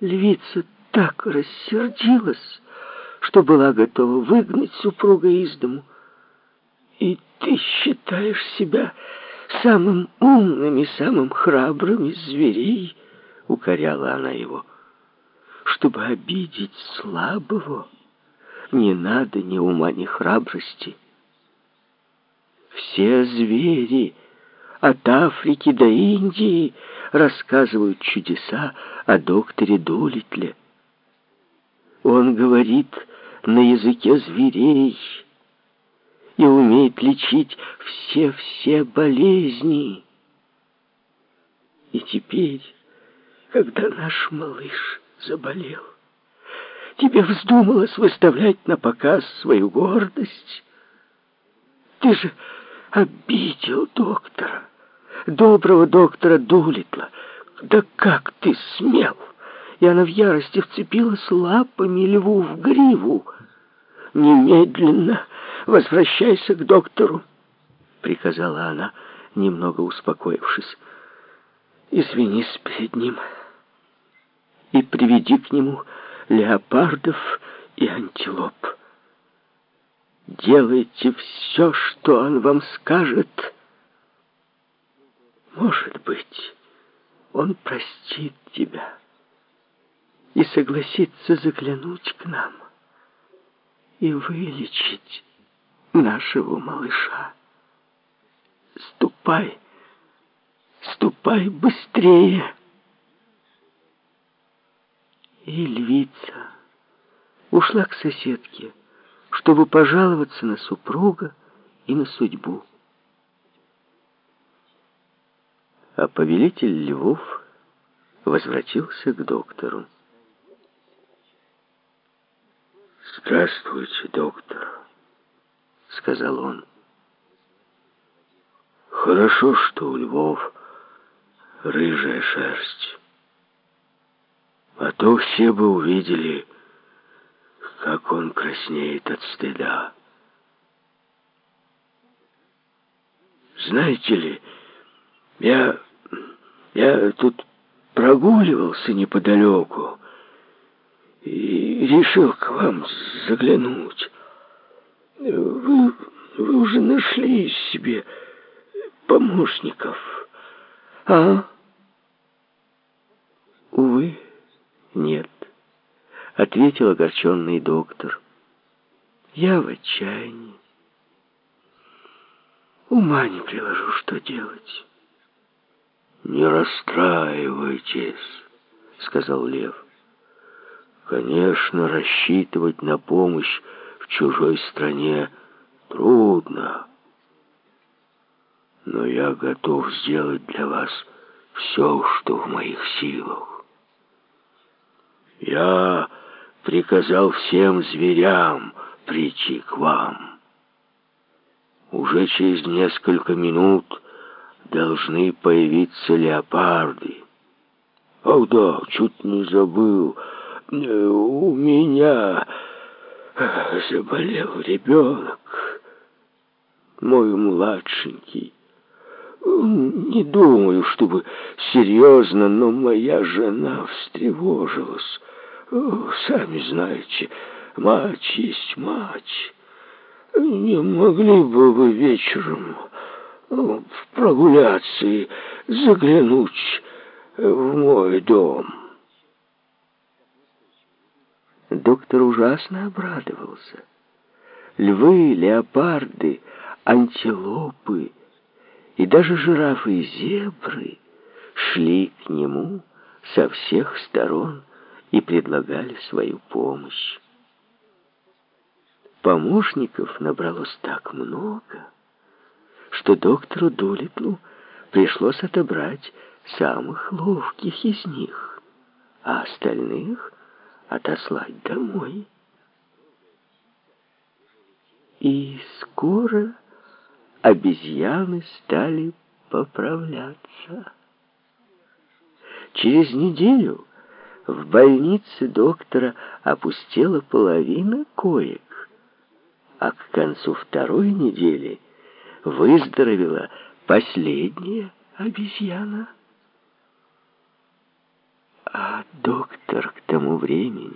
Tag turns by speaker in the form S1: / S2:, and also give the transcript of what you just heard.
S1: Львица так рассердилась, что была готова выгнать супруга из дому. И ты считаешь себя самым умным и самым храбрым из зверей, укоряла она его. Чтобы обидеть слабого, не надо ни ума, ни храбрости. Все звери от Африки до Индии рассказывают чудеса о докторе Дулитле. Он говорит на языке зверей и умеет лечить все-все болезни. И теперь, когда наш малыш заболел, тебе вздумалось выставлять на показ свою гордость. Ты же обидел доктора, доброго доктора Дулитла. Да как ты смел? И она в ярости вцепилась лапами льву в гриву. Немедленно возвращайся к доктору, приказала она, немного успокоившись. Извинись перед ним и приведи к нему леопардов и антилоп. Делайте все, что он вам скажет. Может быть, он простит тебя и согласится заглянуть к нам и вылечить нашего малыша. Ступай, ступай быстрее. И львица ушла к соседке, чтобы пожаловаться на супруга и на судьбу. А повелитель львов возвратился к доктору.
S2: «Здравствуйте, доктор», — сказал он. «Хорошо, что у львов рыжая шерсть. А то все бы увидели, как он краснеет от стыда. Знаете ли, я, я тут прогуливался неподалеку и решил к вам заглянуть. Вы, вы уже нашли себе помощников, а?
S1: Увы, нет ответил огорченный доктор. Я в отчаянии. Ума не приложу, что делать.
S2: Не расстраивайтесь, сказал Лев. Конечно, рассчитывать на помощь в чужой стране трудно. Но я готов сделать для вас все, что в моих силах. Я приказал всем зверям прийти к вам. Уже через несколько минут должны появиться леопарды. Ах да, чуть не забыл, у меня заболел ребенок, мой младшенький. Не думаю, чтобы серьезно, но моя жена встревожилась. Сами знаете, мать есть мать. Не могли бы вы вечером прогуляться и заглянуть в мой дом?»
S1: Доктор ужасно обрадовался. Львы, леопарды, антилопы и даже жирафы и зебры шли к нему со всех сторон, и предлагали свою помощь. Помощников набралось так много, что доктору Дулитлу пришлось отобрать самых ловких из них, а остальных отослать домой. И скоро обезьяны стали поправляться. Через неделю в больнице доктора опустела половина коек, а к концу второй недели выздоровела последняя обезьяна. А доктор к тому времени